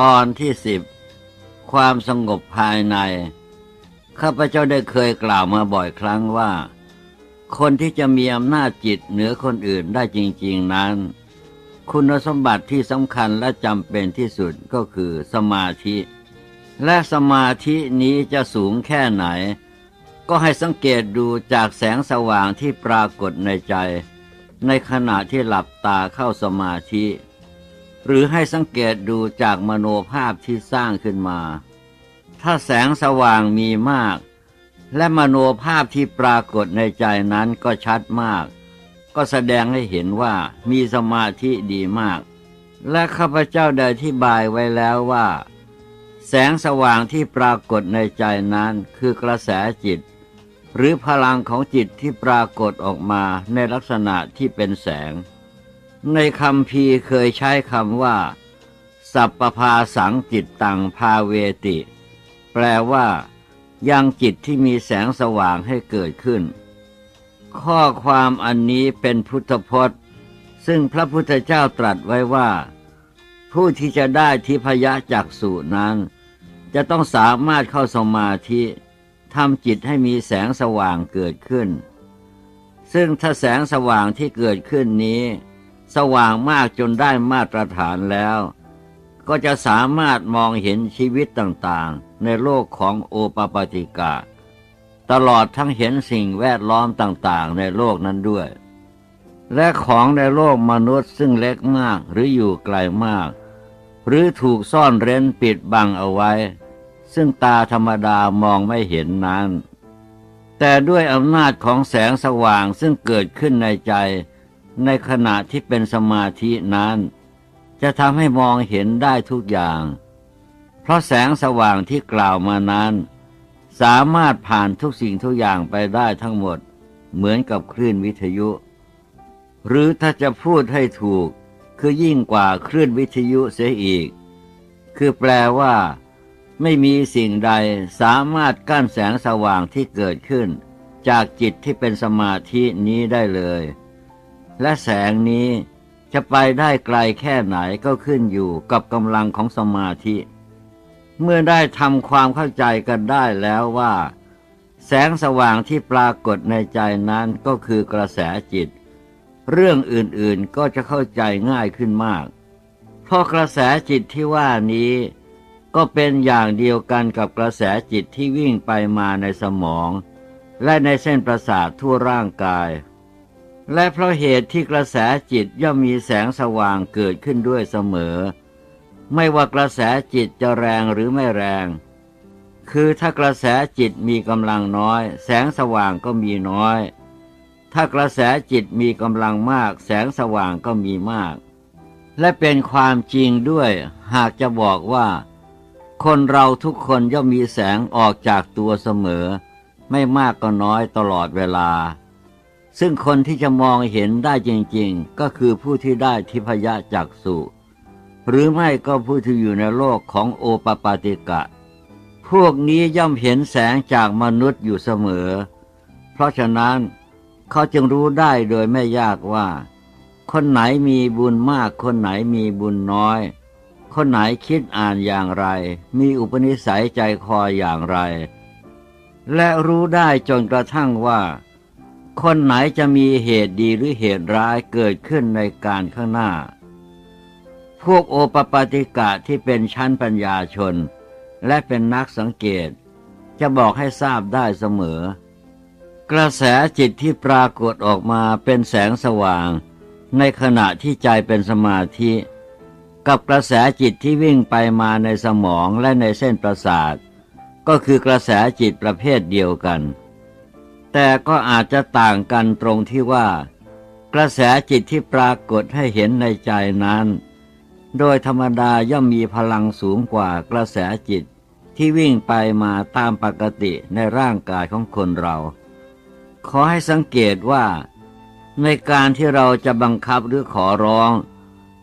ตอนที่สิบความสงบภายใน ข้าพเจ้าได้เคยกล่าวมาบ่อยครั้งว่า คนที่จะมีอำนาจจิตเหนือคนอื่นได้จริง ๆนั้น คุณสมบัติที่สำคัญและจำเป็นที่สุดก็คือสมาธิ และสมาธินี้จะสูงแค่ไหน ก็ให้สังเกตดูจากแสงสว่างที่ปรากฏในใจ ในขณะที่หลับตาเข้าสมาธิ หรือให้สังเกตดูจากมโนภาพที่สร้างขึ้นมา ถ้าแสงสว่างมีมาก และมโนภาพที่ปรากฏในใจนั้นก็ชัดมาก ก็แสดงให้เห็นว่ามีสมาธิดีมาก และข้าพเจ้าได้อธิบายไว้แล้วว่า แสงสว่างที่ปรากฏในใจนั้นคือกระแสจิต หรือพลังของจิตที่ปรากฏออกมาในลักษณะที่เป็นแสง ในคำพีเคยใช้คำว่า สัพปภาสังจิตตังพาเวติ แปลว่า ยังจิตที่มีแสงสว่างให้เกิดขึ้น ข้อความอันนี้เป็นพุทธพจน์ ซึ่งพระพุทธเจ้าตรัสไว้ว่า ผู้ที่จะได้ทิพยจักสุนั้น จะต้องสามารถเข้าสมาธิทำจิตให้มีแสงสว่างเกิดขึ้น ซึ่งถ้าแสงสว่างที่เกิดขึ้นนี้ สว่างมากจนได้มาตรฐานแล้ว ก็จะสามารถมองเห็นชีวิตต่างๆ ในโลกของโอปปาติกาตลอดทั้งเห็นสิ่งแวดล้อมต่างๆ ในโลกนั้นด้วย และของในโลกมนุษย์ซึ่งเล็กมากหรืออยู่ไกลมาก หรือถูกซ่อนเร้นปิดบังเอาไว้ ซึ่งตาธรรมดามองไม่เห็นนั้น แต่ด้วยอำนาจของแสงสว่างซึ่งเกิดขึ้นในใจ ในขณะที่เป็นสมาธินั้น จะทำให้มองเห็นได้ทุกอย่าง เพราะแสงสว่างที่กล่าวมานั้น สามารถผ่านทุกสิ่งทุกอย่างไปได้ทั้งหมด เหมือนกับคลื่นวิทยุ หรือถ้าจะพูดให้ถูกคือยิ่งกว่าคลื่นวิทยุเสียอีก คือแปลว่า ไม่มีสิ่งใดสามารถกั้นแสงสว่างที่เกิดขึ้น จากจิตที่เป็นสมาธินี้ได้เลย และแสงนี้จะไปได้ไกลแค่ไหนก็ขึ้นอยู่กับกำลังของสมาธิ เมื่อได้ทำความเข้าใจกันได้แล้วว่า แสงสว่างที่ปรากฏในใจนั้นก็คือกระแสจิต เรื่องอื่นๆก็จะเข้าใจง่ายขึ้นมาก เพราะกระแสจิตที่ว่านี้ก็เป็นอย่างเดียวกันกับกระแสจิตที่วิ่งไปมาในสมอง และในเส้นประสาททั่วร่างกาย และเพราะเหตุที่กระแสจิตย่อมมีแสงสว่างเกิดขึ้นด้วยเสมอ ไม่ว่ากระแสจิตจะแรงหรือไม่แรง คือถ้ากระแสจิตมีกำลังน้อย แสงสว่างก็มีน้อย ถ้ากระแสจิตมีกำลังมาก แสงสว่างก็มีมาก และเป็นความจริงด้วย หากจะบอกว่า คนเราทุกคนย่อมมีแสงออกจากตัวเสมอ ไม่มากก็น้อยตลอดเวลา ซึ่งคนที่จะมองเห็นได้จริงๆ ก็คือผู้ที่ได้ทิพยจักสุหรือไม่ก็ผู้ที่อยู่ในโลกของโอปปาติกะ พวกนี้ย่อมเห็นแสงจากมนุษย์อยู่เสมอ เพราะฉะนั้นเขาจึงรู้ได้โดยไม่ยากว่า คนไหนมีบุญมาก คนไหนมีบุญน้อย คนไหนคิดอ่านอย่างไร มีอุปนิสัยใจคออย่างไร และรู้ได้จนกระทั่งว่า คนไหนจะมีเหตุดีหรือเหตุร้ายเกิดขึ้นในการข้างหน้า พวกโอปปาติกะที่เป็นชั้นปัญญาชน และเป็นนักสังเกต จะบอกให้ทราบได้เสมอ กระแสจิตที่ปรากฏออกมาเป็นแสงสว่าง ในขณะที่ใจเป็นสมาธิ กับกระแสจิตที่วิ่งไปมาในสมองและในเส้นประสาท ก็คือกระแสจิตประเภทเดียวกัน แต่ก็อาจจะต่างกันตรงที่ว่า กระแสจิตที่ปรากฏให้เห็นในใจนั้น โดยธรรมดาย่อมมีพลังสูงกว่ากระแสจิตที่วิ่งไปมาตามปกติในร่างกายของคนเรา ขอให้สังเกตว่า ในการที่เราจะบังคับหรือขอร้อง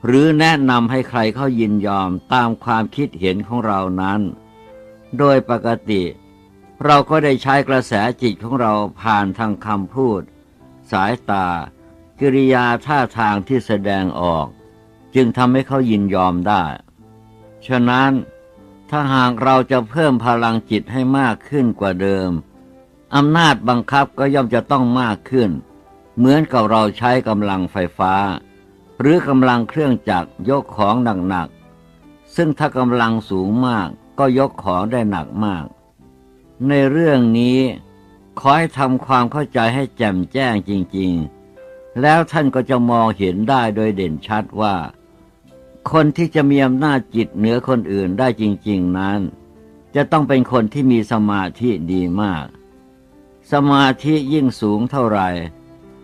หรือแนะนำให้ใครเขายินยอมตามความคิดเห็นของเรานั้น โดยปกติ เราก็ได้ใช้กระแสจิตของเราผ่านทางคำพูด สายตา กิริยาท่าทางที่แสดงออก จึงทำให้เขายินยอมได้ ฉะนั้นถ้าหากเราจะเพิ่มพลังจิตให้มากขึ้นกว่าเดิมอำนาจบังคับก็ย่อมจะต้องมากขึ้น เหมือนกับเราใช้กำลังไฟฟ้า หรือกำลังเครื่องจักรยกของหนักๆซึ่งถ้ากำลังสูงมากก็ยกของได้หนักมาก ในเรื่องนี้ขอให้ทำความเข้าใจให้แจ่มแจ้งจริง ๆ แล้วท่านก็จะมองเห็นได้โดยเด่นชัดว่า คนที่จะมีอำนาจจิตเหนือคนอื่นได้จริง ๆนั้น จะต้องเป็นคนที่มีสมาธิดีมาก สมาธิยิ่งสูงเท่าไหร่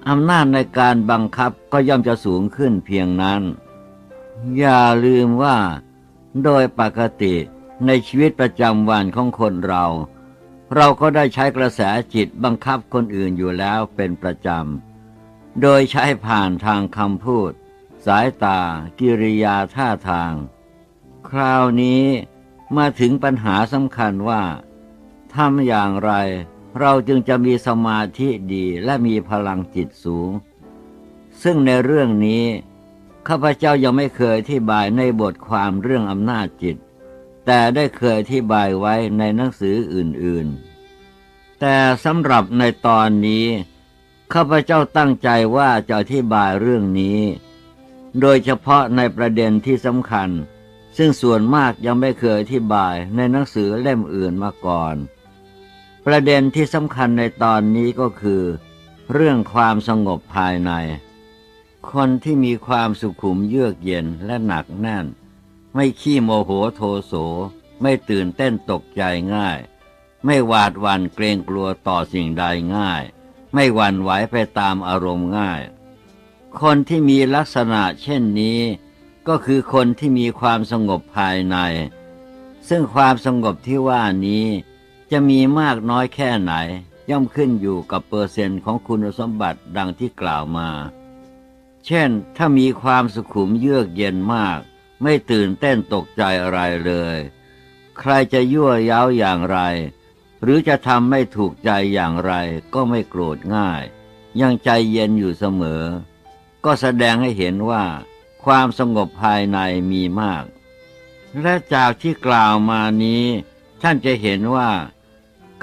อำนาจในการบังคับก็ย่อมจะสูงขึ้นเพียงนั้น อย่าลืมว่า โดยปกติในชีวิตประจำวันของคนเรา เราก็ได้ใช้กระแสจิตบังคับคนอื่นอยู่แล้วเป็นประจำ โดยใช้ผ่านทางคำพูด สายตา กิริยาท่าทาง คราวนี้มาถึงปัญหาสำคัญว่าทำอย่างไร เราจึงจะมีสมาธิดีและมีพลังจิตสูง ซึ่งในเรื่องนี้ ข้าพเจ้ายังไม่เคยที่บายในบทความเรื่องอำนาจจิต แต่ได้เคยอธิบายไว้ในหนังสืออื่นๆ แต่สำหรับในตอนนี้ข้าพเจ้าตั้งใจว่าจะอธิบายเรื่องนี้ โดยเฉพาะในประเด็นที่สำคัญ ซึ่งส่วนมากยังไม่เคยอธิบายในหนังสือเล่มอื่นมาก่อน ประเด็นที่สำคัญในตอนนี้ก็คือ เรื่องความสงบภายใน คนที่มีความสุขุมเยือกเย็นและหนักแน่น ไม่ขี้โมโหโทโส ไม่ตื่นเต้นตกใจง่าย ไม่หวาดหวั่นเกรงกลัวต่อสิ่งใดง่าย ไม่หวั่นไหวไปตามอารมณ์ง่าย คนที่มีลักษณะเช่นนี้ ก็คือคนที่มีความสงบภายใน ซึ่งความสงบที่ว่านี้จะมีมากน้อยแค่ไหน ย่อมขึ้นอยู่กับเปอร์เซ็นต์ของคุณสมบัติดังที่กล่าวมา เช่น ถ้ามีความสุขุมเยือกเย็นมาก ไม่ตื่นเต้นตกใจอะไรเลย ใครจะยั่วย้าวอย่างไร หรือจะทำไม่ถูกใจอย่างไรก็ไม่โกรธง่าย ยังใจเย็นอยู่เสมอ ก็แสดงให้เห็นว่า ความสงบภายในมีมาก และจากที่กล่าวมานี้ ท่านจะเห็นว่า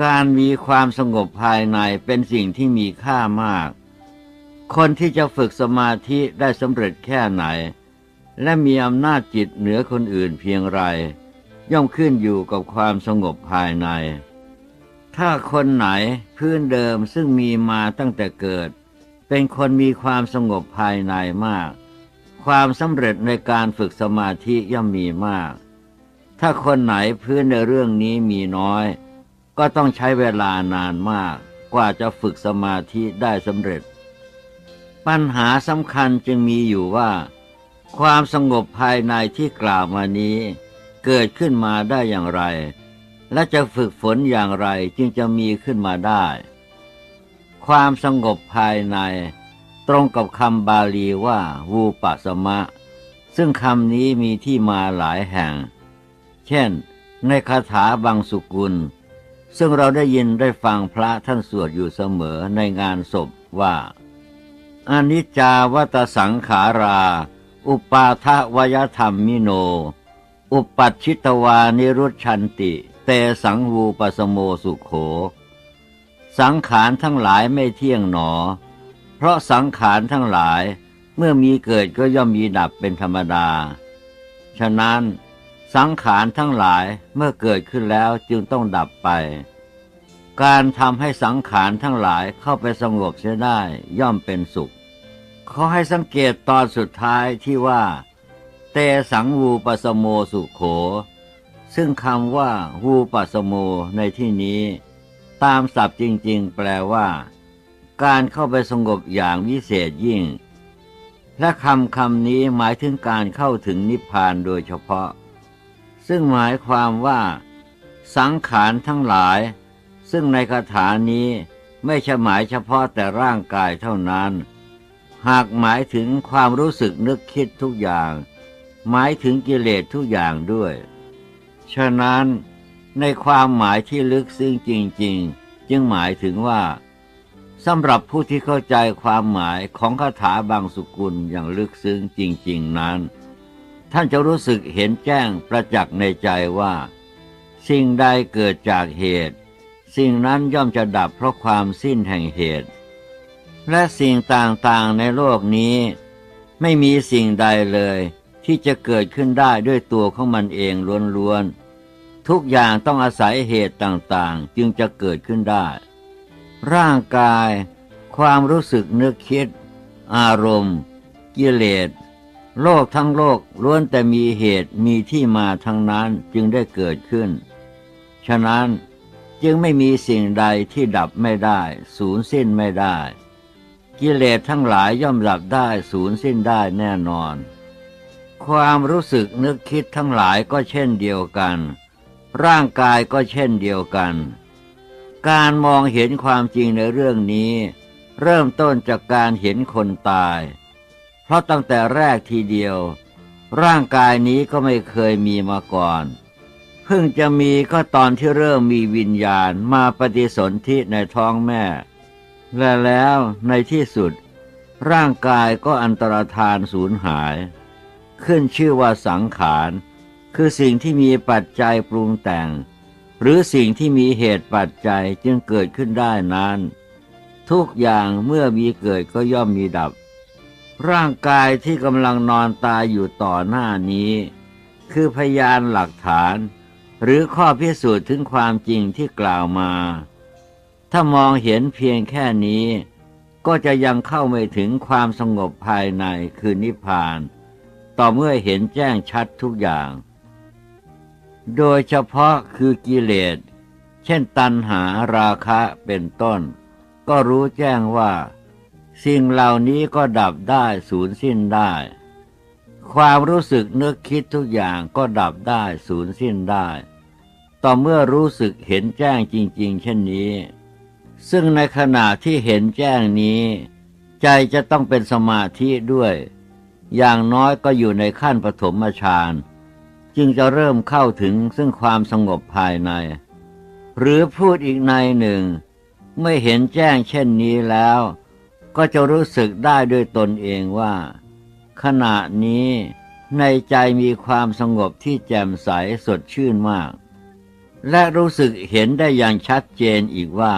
การมีความสงบภายในเป็นสิ่งที่มีค่ามาก คนที่จะฝึกสมาธิได้สำเร็จแค่ไหน และมีอำนาจจิตเหนือคนอื่นเพียงไร ย่อมขึ้นอยู่กับความสงบภายใน ถ้าคนไหนพื้นเดิมซึ่งมีมาตั้งแต่เกิด เป็นคนมีความสงบภายในมาก ความสำเร็จในการฝึกสมาธิย่อมมีมาก ถ้าคนไหนพื้นในเรื่องนี้มีน้อย ก็ต้องใช้เวลานานมากกว่าจะฝึกสมาธิได้สำเร็จ ปัญหาสำคัญจึงมีอยู่ว่า ความสงบภายในที่กล่าวมานี้ เกิดขึ้นมาได้อย่างไร และจะฝึกฝนอย่างไรจึงจะมีขึ้นมาได้ ความสงบภายใน ตรงกับคำบาลีว่าวูปสมะ ซึ่งคำนี้มีที่มาหลายแห่ง เช่น ในคาถาบางสุกุล ซึ่งเราได้ยินได้ฟังพระท่านสวดอยู่เสมอในงานศพว่าอนิจจาวัตสังขารา อุปาทวยธรรมมิโน อุปัชิตวานิรุชันติ เตสังวูปสโมสุขโข สังขารทั้งหลายไม่เที่ยงหนอ เพราะสังขารทั้งหลายเมื่อมีเกิดก็ย่อมมีดับเป็นธรรมดา ฉะนั้นสังขารทั้งหลายเมื่อเกิดขึ้นแล้วจึงต้องดับไป การทำให้สังขารทั้งหลายเข้าไปสงบเสียได้ย่อมเป็นสุข ขาให้สังเกตตอนสุดท้ายที่ว่า เตสังวูปสโมสุขโข ซึ่งคำว่าวูปสโมในที่นี้ ตามศัพท์จริงๆ แปลว่า การเข้าไปสงบอย่างวิเศษยิ่ง และคำคำนี้หมายถึงการเข้าถึงนิพพานโดยเฉพาะ ซึ่งหมายความว่า สังขารทั้งหลาย ซึ่งในคาถานี้ไม่ใช่หมายเฉพาะแต่ร่างกายเท่านั้น หากหมายถึงความรู้สึกนึกคิดทุกอย่าง หมายถึงกิเลสทุกอย่างด้วย ฉะนั้นในความหมายที่ลึกซึ้งจริง ๆ จึงหมายถึงว่าสำหรับผู้ที่เข้าใจความหมายของคาถาบางสุกุลอย่างลึกซึ้งจริง ๆ นั้น ท่านจะรู้สึกเห็นแจ้งประจักษ์ในใจว่า สิ่งใดเกิดจากเหตุ สิ่งนั้นย่อมจะดับเพราะความสิ้นแห่งเหตุ และสิ่งต่างๆในโลกนี้ ไม่มีสิ่งใดเลย ที่จะเกิดขึ้นได้ด้วยตัวของมันเองล้วนๆ ทุกอย่างต้องอาศัยเหตุต่างๆ จึงจะเกิดขึ้นได้ ร่างกาย ความรู้สึกนึกคิด อารมณ์ กิเลส โลกทั้งโลกล้วนแต่มีเหตุมีที่มาทั้งนั้นจึงได้เกิดขึ้น ฉะนั้นจึงไม่มีสิ่งใดที่ดับไม่ได้ สูญสิ้นไม่ได้ กิเลสทั้งหลายย่อมดับได้สูญสิ้นได้แน่นอน ความรู้สึกนึกคิดทั้งหลายก็เช่นเดียวกัน ร่างกายก็เช่นเดียวกัน การมองเห็นความจริงในเรื่องนี้ เริ่มต้นจากการเห็นคนตาย เพราะตั้งแต่แรกทีเดียว ร่างกายนี้ก็ไม่เคยมีมาก่อน เพิ่งจะมีก็ตอนที่เริ่มมีวิญญาณมาปฏิสนธิในท้องแม่ และแล้วในที่สุด ร่างกายก็อันตรธานสูญหาย ขึ้นชื่อว่าสังขาร คือสิ่งที่มีปัจจัยปรุงแต่ง หรือสิ่งที่มีเหตุปัจจัยจึงเกิดขึ้นได้นั้น ทุกอย่างเมื่อมีเกิดก็ย่อมมีดับ ร่างกายที่กำลังนอนตายอยู่ต่อหน้านี้ คือพยานหลักฐาน หรือข้อพิสูจน์ถึงความจริงที่กล่าวมา ถ้ามองเห็นเพียงแค่นี้ ก็จะยังเข้าไม่ถึงความสงบภายในคือนิพพาน ต่อเมื่อเห็นแจ้งชัดทุกอย่าง โดยเฉพาะคือกิเลส เช่นตัณหาราคะเป็นต้น ก็รู้แจ้งว่า สิ่งเหล่านี้ก็ดับได้สูญสิ้นได้ ความรู้สึกนึกคิดทุกอย่างก็ดับได้สูญสิ้นได้ ต่อเมื่อรู้สึกเห็นแจ้งจริง ๆ เช่นนี้ ซึ่งในขณะที่เห็นแจ้งนี้ ใจจะต้องเป็นสมาธิด้วย อย่างน้อยก็อยู่ในขั้นปฐมฌานจึงจะเริ่มเข้าถึงซึ่งความสงบภายใน หรือพูดอีกในหนึ่งเมื่อเห็นแจ้งเช่นนี้แล้ว ก็จะรู้สึกได้ด้วยตนเองว่า ขณะนี้ในใจมีความสงบที่แจ่มใสสดชื่นมาก และรู้สึกเห็นได้อย่างชัดเจนอีกว่า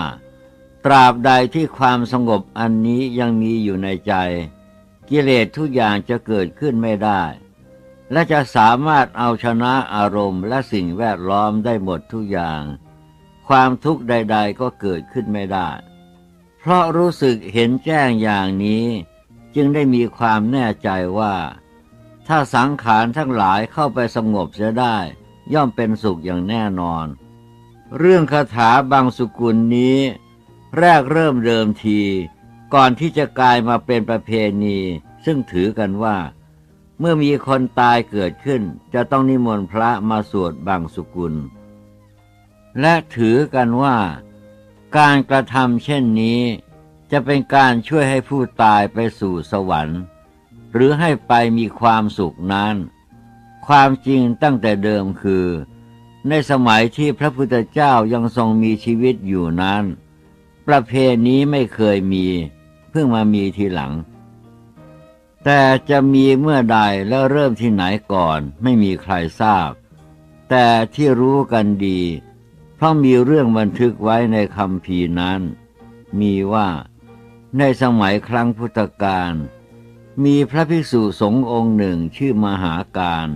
ตราบใดที่ความสงบอันนี้ยังมีอยู่ในใจ กิเลสทุกอย่างจะเกิดขึ้นไม่ได้ และจะสามารถเอาชนะอารมณ์และสิ่งแวดล้อมได้หมดทุกอย่าง ความทุกข์ใด ๆ ก็เกิดขึ้นไม่ได้ เพราะรู้สึกเห็นแจ้งอย่างนี้จึงได้มีความแน่ใจว่า ถ้าสังขารทั้งหลายเข้าไปสงบเสียได้ ย่อมเป็นสุขอย่างแน่นอน เรื่องคาถาบางสุกุลนี้ แรกเริ่มเดิมที ก่อนที่จะกลายมาเป็นประเพณี ซึ่งถือกันว่า เมื่อมีคนตายเกิดขึ้น จะต้องนิมนต์พระมาสวดบางสุกุล และถือกันว่า การกระทำเช่นนี้ จะเป็นการช่วยให้ผู้ตายไปสู่สวรรค์ หรือให้ไปมีความสุขนั้น ความจริงตั้งแต่เดิมคือ ในสมัยที่พระพุทธเจ้ายังทรงมีชีวิตอยู่นั้น ประเพณีไม่เคยมี เพิ่งมามีทีหลัง แต่จะมีเมื่อใดแล้วเริ่มที่ไหนก่อนไม่มีใครทราบ แต่ที่รู้กันดี เพราะมีเรื่องบันทึกไว้ในคำพีนั้น มีว่าในสมัยครั้งพุทธกาลมีพระภิกษุสงฆ์องค์หนึ่งชื่อมหาการ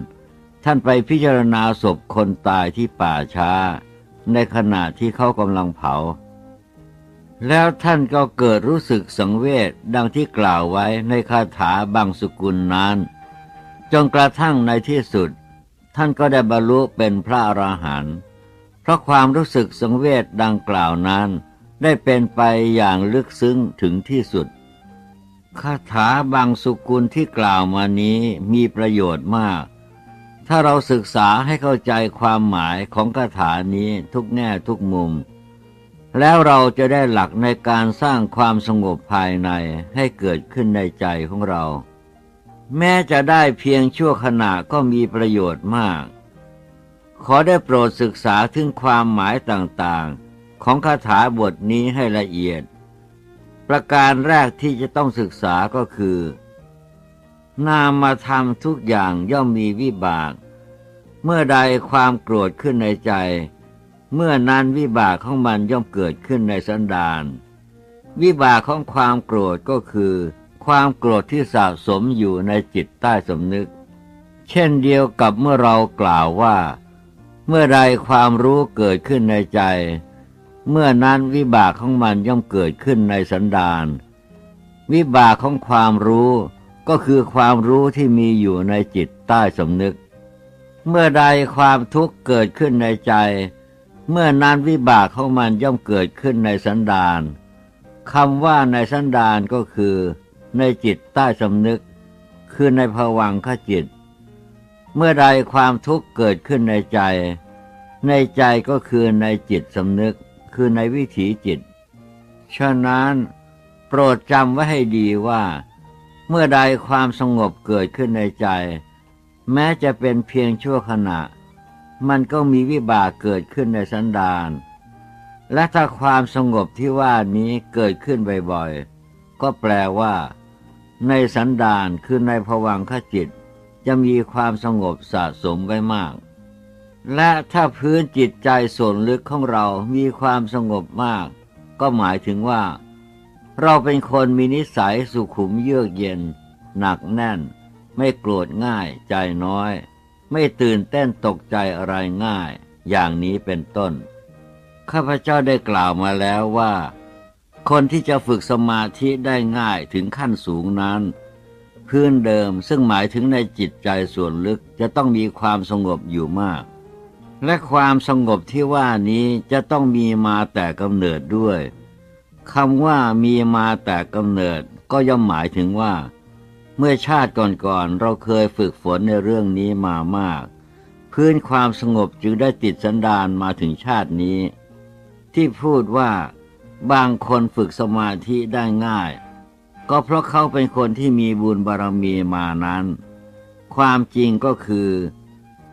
ท่านไปพิจารณาศพคนตายที่ป่าช้า ในขณะที่เขากำลังเผา แล้วท่านก็เกิดรู้สึกสังเวชดังที่กล่าวไว้ในคาถาบางสกุลนั้น จนกระทั่งในที่สุด ท่านก็ได้บรรลุเป็นพระอราหันต์เพราะความรู้สึกสังเวชดังกล่าวนั้น ได้เป็นไปอย่างลึกซึ้งถึงที่สุดคาถาบางสุกุลที่กล่าวมานี้มีประโยชน์มาก ถ้าเราศึกษาให้เข้าใจความหมายของคาถานี้ทุกแง่ทุกมุม แล้วเราจะได้หลักในการสร้างความสงบภายในให้เกิดขึ้นในใจของเรา แม้จะได้เพียงชั่วขณะก็มีประโยชน์มาก ขอได้โปรดศึกษาถึงความหมายต่างๆ ของคาถาบทนี้ให้ละเอียด ประการแรกที่จะต้องศึกษาก็คือ นามมาทำทุกอย่างย่อมมีวิบาก เมื่อใดความโกรธขึ้นในใจ เมื่อนั้นวิบากของมันย่อมเกิดขึ้นในสันดาน วิบากของความโกรธก็คือ ความโกรธที่สะสมอยู่ในจิตใต้สำนึก เช่นเดียวกับเมื่อเรากล่าวว่า เมื่อใดความรู้เกิดขึ้นในใจ เมื่อนั้นวิบากของมันย่อมเกิดขึ้นในสันดาน วิบากของความรู้ก็คือความรู้ที่มีอยู่ในจิตใต้สำนึก เมื่อใดความทุกข์เกิดขึ้นในใจ เมื่อนั้นวิบากของมันย่อมเกิดขึ้นในสันดานคำว่าในสันดานก็คือ ในจิตใต้สำนึก คือในภวังคจิต เมื่อใดความทุกข์เกิดขึ้นในใจ ในใจก็คือในจิตสำนึก คือในวิถีจิต ฉะนั้น โปรดจำไว้ให้ดีว่า เมื่อใดความสงบเกิดขึ้นในใจ แม้จะเป็นเพียงชั่วขณะ มันก็มีวิบากเกิดขึ้นในสันดานและถ้าความสงบที่ว่านี้เกิดขึ้นบ่อยๆ ก็แปลว่า ในสันดานคือในภวังคจิต จะมีความสงบสะสมไว้มาก และถ้าพื้นจิตใจส่วนลึกของเรามีความสงบมาก ก็หมายถึงว่า เราเป็นคนมีนิสัยสุขุมเยือกเย็น หนักแน่น ไม่โกรธง่ายใจน้อย ไม่ตื่นเต้นตกใจอะไรง่าย อย่างนี้เป็นต้น ข้าพเจ้าได้กล่าวมาแล้วว่า คนที่จะฝึกสมาธิได้ง่ายถึงขั้นสูงนั้น พื้นเดิมซึ่งหมายถึงในจิตใจส่วนลึกจะต้องมีความสงบอยู่มาก และความสงบที่ว่านี้จะต้องมีมาแต่กำเนิดด้วยคำว่ามีมาแต่กำเนิดก็ย่อมหมายถึงว่า เมื่อชาติก่อนๆเราเคยฝึกฝนในเรื่องนี้มามาก พื้นความสงบจึงได้ติดสันดานมาถึงชาตินี้ ที่พูดว่าบางคนฝึกสมาธิได้ง่าย ก็เพราะเขาเป็นคนที่มีบุญบารมีมานั้น ความจริงก็คือ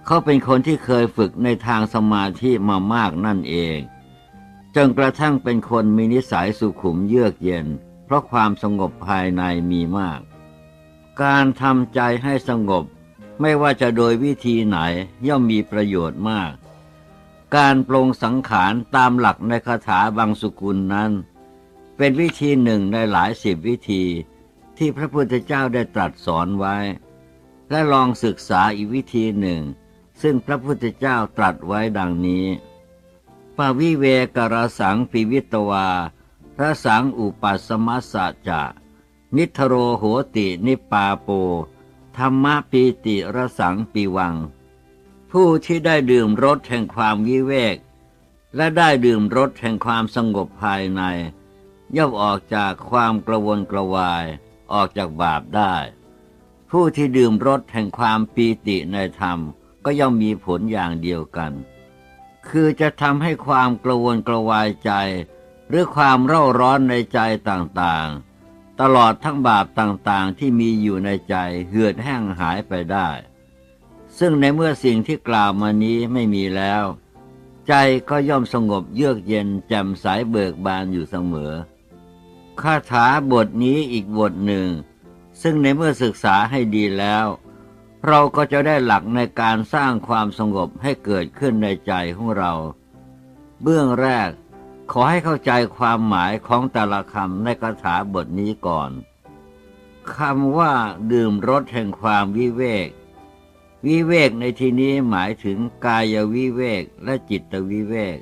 เขาเป็นคนที่เคยฝึกในทางสมาธิมามากนั่นเองจนกระทั่งเป็นคนมีนิสัยสุขุมเยือกเย็น เพราะความสงบภายในมีมาก การทำใจให้สงบ ไม่ว่าจะโดยวิธีไหนย่อมมีประโยชน์มาก การปรงสังขารตามหลักในคาถาบางสุกุลนั้น เป็นวิธีหนึ่งในหลายสิบวิธีที่พระพุทธเจ้าได้ตรัสสอนไว้ และลองศึกษาอีกวิธีหนึ่ง ซึ่งพระพุทธเจ้าตรัสไว้ดังนี้ปวิเวกรสังปิวิตวาพระสังอุปัสมัสสะจะ นิทโรโหตินิปาโป ธรรมปีติระสังปีวัง ผู้ที่ได้ดื่มรสแห่งความวิเวก และได้ดื่มรสแห่งความสงบภายใน ย่อมออกจากความกระวนกระวายออกจากบาปได้ ผู้ที่ดื่มรสแห่งความปีติในธรรมก็ย่อมมีผลอย่างเดียวกัน คือจะทำให้ความกระวนกระวายใจ หรือความเร่าร้อนในใจต่างๆ ตลอดทั้งบาปต่างๆที่มีอยู่ในใจเหือดแห้งหายไปได้ ซึ่งในเมื่อสิ่งที่กล่าวมานี้ไม่มีแล้ว ใจก็ย่อมสงบเยือกเย็นแจ่มใสเบิกบานอยู่เสมอคาถาบทนี้อีกบทหนึ่ง ซึ่งในเมื่อศึกษาให้ดีแล้ว เราก็จะได้หลักในการสร้างความสงบให้เกิดขึ้นในใจของเรา เบื้องแรก ขอให้เข้าใจความหมายของแต่ละคำในคาถาบทนี้ก่อนคำว่าดื่มรสแห่งความวิเวก วิเวกในที่นี้หมายถึงกายวิเวกและจิตวิเวก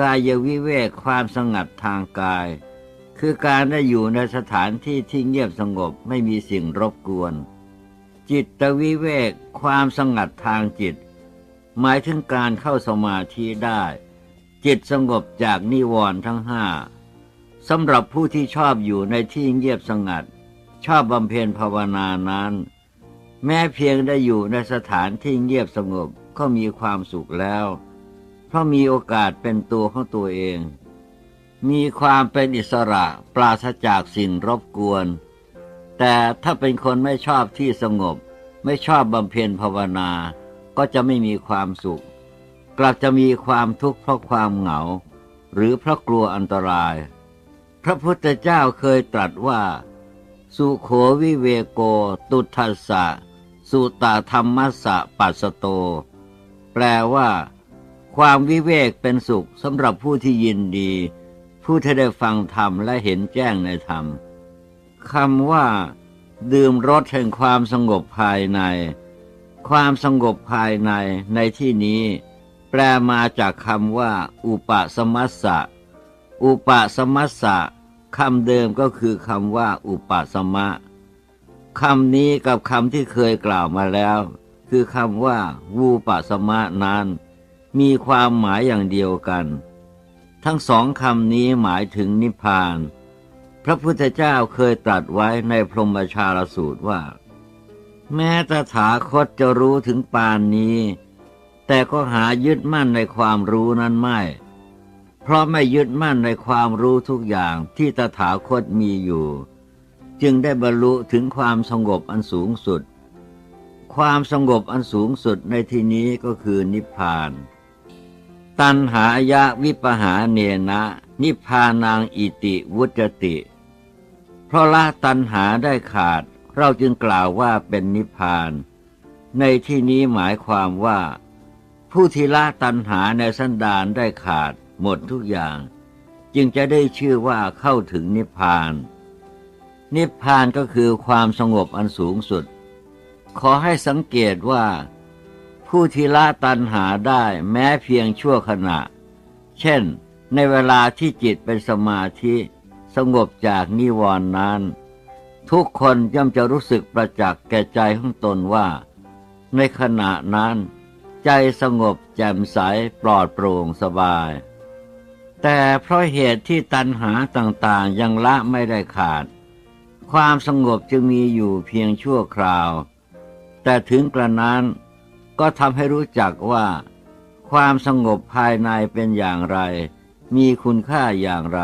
กายวิเวกความสงัดทางกาย คือการได้อยู่ในสถานที่ที่เงียบสงบไม่มีสิ่งรบกวน จิตวิเวกความสงัดทางจิต หมายถึงการเข้าสมาธิได้ จิตสงบจากนิวรณ์ทั้งห้าสำหรับผู้ที่ชอบอยู่ในที่เงียบสงัด ชอบบำเพ็ญภาวนานั้น แม้เพียงได้อยู่ในสถานที่เงียบสงบก็มีความสุขแล้ว เพราะมีโอกาสเป็นตัวของตัวเอง มีความเป็นอิสระปราศจากสิ่งรบกวน แต่ถ้าเป็นคนไม่ชอบที่สงบ ไม่ชอบบำเพ็ญภาวนา ก็จะไม่มีความสุข กลับจะมีความทุกข์เพราะความเหงา หรือเพราะกลัวอันตราย พระพุทธเจ้าเคยตรัสว่า สุโขวิเวโก ตุทัสสะ สุตาธรรมสสะปัสโต แปลว่า ความวิเวกเป็นสุขสำหรับผู้ที่ยินดี ผู้ที่ได้ฟังธรรมและเห็นแจ้งในธรรมคำว่า ดื่มรสแห่งความสงบภายใน ความสงบภายในในที่นี้ แปลมาจากคำว่า อุปสมัสสะ อุปสมัสสะคำเดิมก็คือคำว่า อุปสมะคำนี้กับคำที่เคยกล่าวมาแล้ว คือคำว่า วูปสมะนั้น มีความหมายอย่างเดียวกัน ทั้งสองคำนี้หมายถึงนิพพาน พระพุทธเจ้าเคยตรัสไว้ในพรหมชาลสูตรว่า แม้ตถาคตจะรู้ถึงปานนี้ แต่ก็หายึดมั่นในความรู้นั้นไม่ เพราะไม่ยึดมั่นในความรู้ทุกอย่างที่ตถาคตมีอยู่ จึงได้บรรลุถึงความสงบอันสูงสุด ความสงบอันสูงสุดในที่นี้ก็คือนิพพาน ตันหายะวิปหาเนนะ นิพพานังอิติวุจติ เพราะละตันหาได้ขาดเราจึงกล่าวว่าเป็นนิพพาน ในที่นี้หมายความว่า ผู้ที่ละตันหาในสันดานได้ขาดหมดทุกอย่าง จึงจะได้ชื่อว่าเข้าถึงนิพพาน นิพพานก็คือความสงบอันสูงสุด ขอให้สังเกตว่า ผู้ที่ละตันหาได้แม้เพียงชั่วขณะ เช่น ในเวลาที่จิตเป็นสมาธิสงบจากนิวรณ์นั้น ทุกคนย่อมจะรู้สึกประจักษ์แก่ใจของตนว่า ในขณะนั้น ใจสงบแจ่มใสปลอดโปร่งสบาย แต่เพราะเหตุที่ตัณหาต่างๆยังละไม่ได้ขาด ความสงบจึงมีอยู่เพียงชั่วคราว แต่ถึงกระนั้นก็ทำให้รู้จักว่า ความสงบภายในเป็นอย่างไร มีคุณค่าอย่างไร